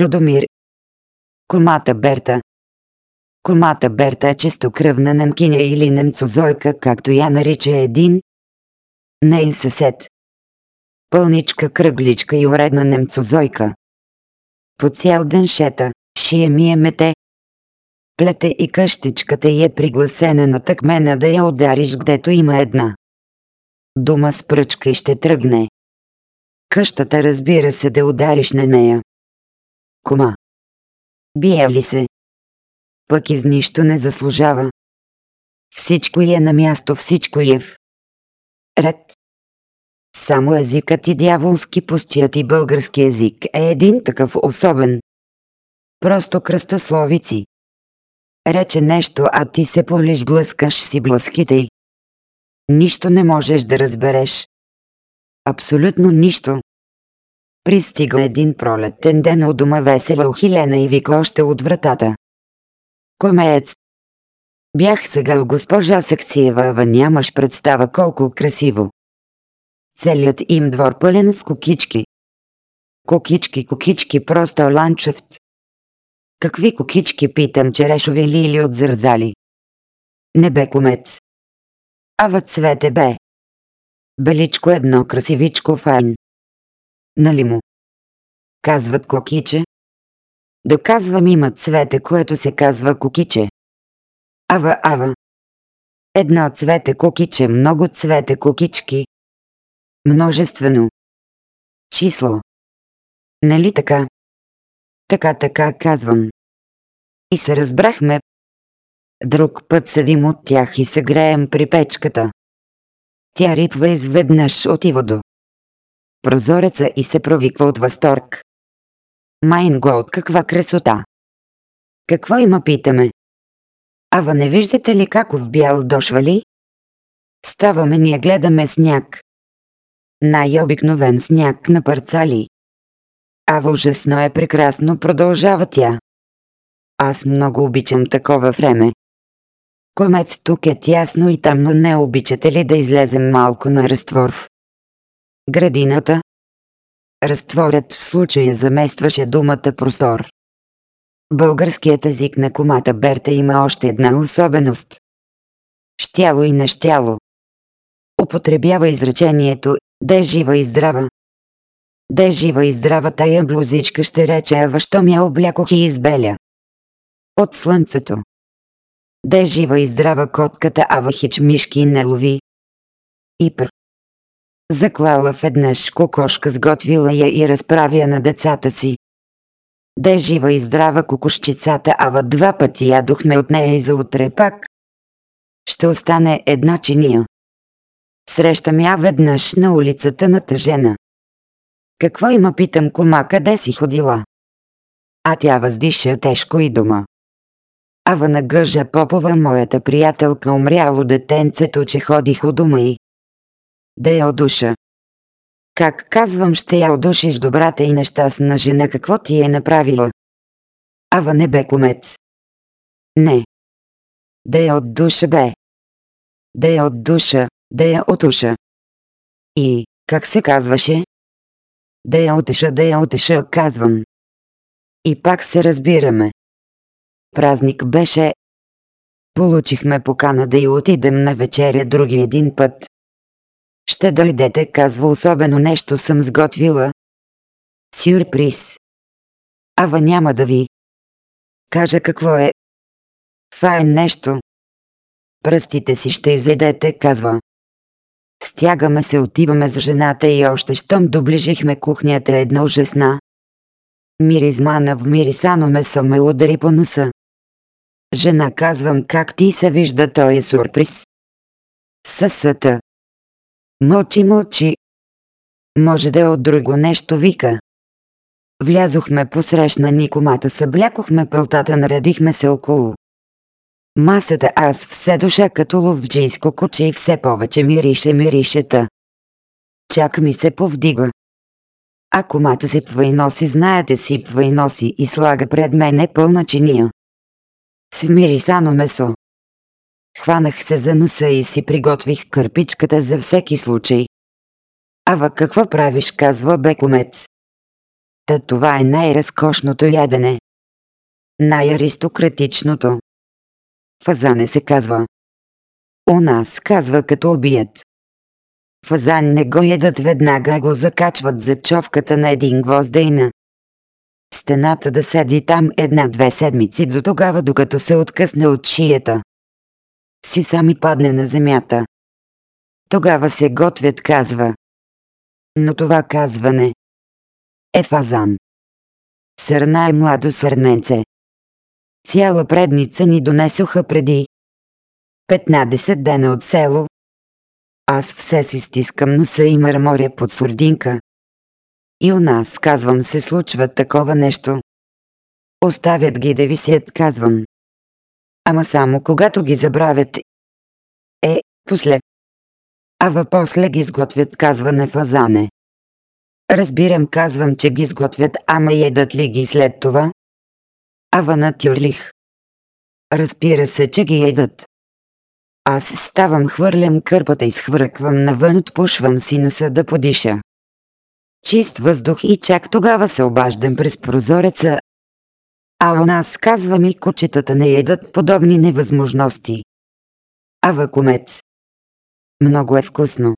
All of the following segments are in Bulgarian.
Чудомир. Комата Берта. Комата Берта е чистокръвна немкиня или немцозойка, както я нарича един. Нейн съсед. Пълничка кръгличка и уредна немцозойка. По цял ден шета, шие ми е мете. Плете и къщичката й е пригласена на тъкмена да я удариш гдето има една. Дума с пръчка и ще тръгне. Къщата разбира се да удариш на нея. Кома. Бие ли се? Пък из нищо не заслужава. Всичко е на място, всичко е в ред. Само езикът и дяволски пустият и български език е един такъв особен. Просто кръстословици. Рече нещо, а ти се полиш блъскаш си блъските й. Нищо не можеш да разбереш. Абсолютно нищо. Пристига един пролетен ден от дома весела ухилена и вика още от вратата. Комеец. Бях сега у госпожа Сакциева, ава нямаш представа колко красиво. Целият им двор пълен с кокички. Кокички, кокички, просто ланчевт. Какви кокички питам, черешови ли или от зързали? Не бе комец. Ава цвете бе. Беличко едно, красивичко файн. Нали му? Казват кокиче. Доказвам има цвете, което се казва кокиче. Ава, ава. Едно цвете кокиче, много цвете кокички. Множествено. Число. Нали така? Така, така казвам. И се разбрахме. Друг път седим от тях и се греем при печката. Тя рипва изведнъж отива до прозореца и се провиква от възторг. Майн от каква красота! Какво има питаме? Ава не виждате ли како в бял дошва ли? Ставаме ние гледаме сняг. Най-обикновен сняг на парцали. Ава ужасно е прекрасно, продължава тя. Аз много обичам такова време. Комец тук е тясно и тъмно, не обичате ли да излезем малко на разтвор? Градината. Разтворят в случая заместваше думата простор. Българският език на комата Берта има още една особеност. Щяло и нещяло. Употребява изречението «Да е жива и здрава». Да е жива и здрава тая блузичка ще рече, а въщо ми я облякох и избеля. От слънцето. Да е жива и здрава котката, ава хич мишки не лови. Ипр. Заклала веднъж кокошка, сготвила я и разправя на децата си. Да е жива и здрава кокошчицата, ава два пъти ядохме от нея и за утре пак. Ще остане една чиния. Срещам я веднъж на улицата на тъжена. Какво има питам кома, къде си ходила? А тя въздиша тежко и дома. Ава на Гъжа Попова, моята приятелка, умряло детенцето, че ходих у дома и да я одуша. Как казвам, ще я одушиш добрата и нещастна жена, какво ти е направила? Ава не бе комец. Не. Да я от душа бе. Да я от душа, да я отуша. И, как се казваше? Да я отеша, да я отеша, казвам. И пак се разбираме. Празник беше. Получихме покана да й отидем на вечеря други един път. Ще дойдете, казва особено нещо съм сготвила. Сюрприз. Ава няма да ви. Кажа какво е. Файн нещо. Пръстите си ще изедете, казва. Стягаме се, отиваме за жената и още щом доближихме кухнята една ужасна. Миризма на вмирисано месо ме удари по носа. Жена казвам как ти се вижда той е сюрприз. Съсата. Мълчи, мълчи. Може да е от друго нещо, вика. Влязохме посрещна никомата, съблякохме пълтата, наредихме се около. Масата аз все душа като ловджийско куче и все повече мирише миришета. Чак ми се повдига. А комата сипва и носи, знаете, сипва и носи и слага пред мене пълна чиния. С мирисано месо. Хванах се за носа и си приготвих кърпичката за всеки случай. Ава какво правиш, казва бекомец. Та това е най-разкошното ядене. Най-аристократичното. Фазане се казва. У нас казва като убият. Фазан не го едат веднага, го закачват за човката на един гвоздейна. Стената да седи там една-две седмици до тогава, докато се откъсне от шията. Си сами падне на земята. Тогава се готвят казва. Но това казване е фазан. Сърна е младо сърненце. Цяла предница ни донесоха преди 15 дена от село. Аз все си стискам носа и мърморя под сурдинка. И у нас, казвам, се случва такова нещо. Оставят ги да висят, казвам. Ама само когато ги забравят. Е, после. Ава после ги сготвят, казва не фазане. Разбирам, казвам, че ги сготвят, ама едат ли ги след това? Ава на тюрлих. Разбира се, че ги едат. Аз ставам, хвърлям кърпата и схвърквам навън, отпушвам си носа да подиша. Чист въздух и чак тогава се обаждам през прозореца. А у нас, казва ми, кучетата не едат подобни невъзможности. А вакумец. Много е вкусно.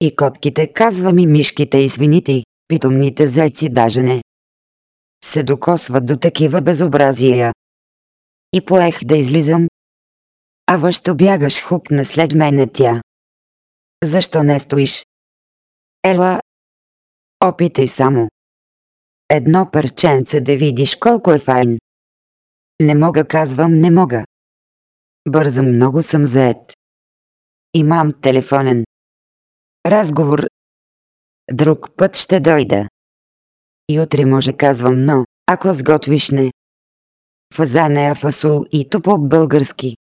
И котките, казва ми мишките и свините, питомните зайци даже не. Се докосват до такива безобразия. И поех да излизам. А въщо бягаш хукна след мене тя. Защо не стоиш? Ела. Опитай само. Едно парченце да видиш колко е файн. Не мога, казвам, не мога. Бързам, много съм заед. Имам телефонен. Разговор. Друг път ще дойда. И утре може казвам, но, ако сготвиш не. Фазане фасул и то по-български.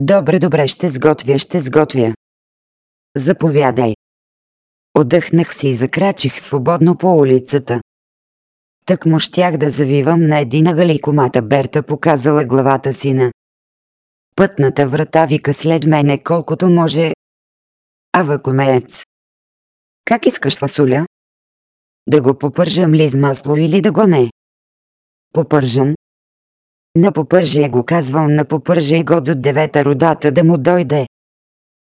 Добре, добре, ще сготвя, ще сготвя. Заповядай. Отдъхнах си и закрачих свободно по улицата. Так му щях да завивам на един ъгъл комата Берта показала главата си на пътната врата вика след мене колкото може. Ава комеец. Как искаш фасуля? Да го попържам ли с масло или да го не? Попържам. На попърже го казвам, на попърже го до девета родата да му дойде.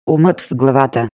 Умът в главата.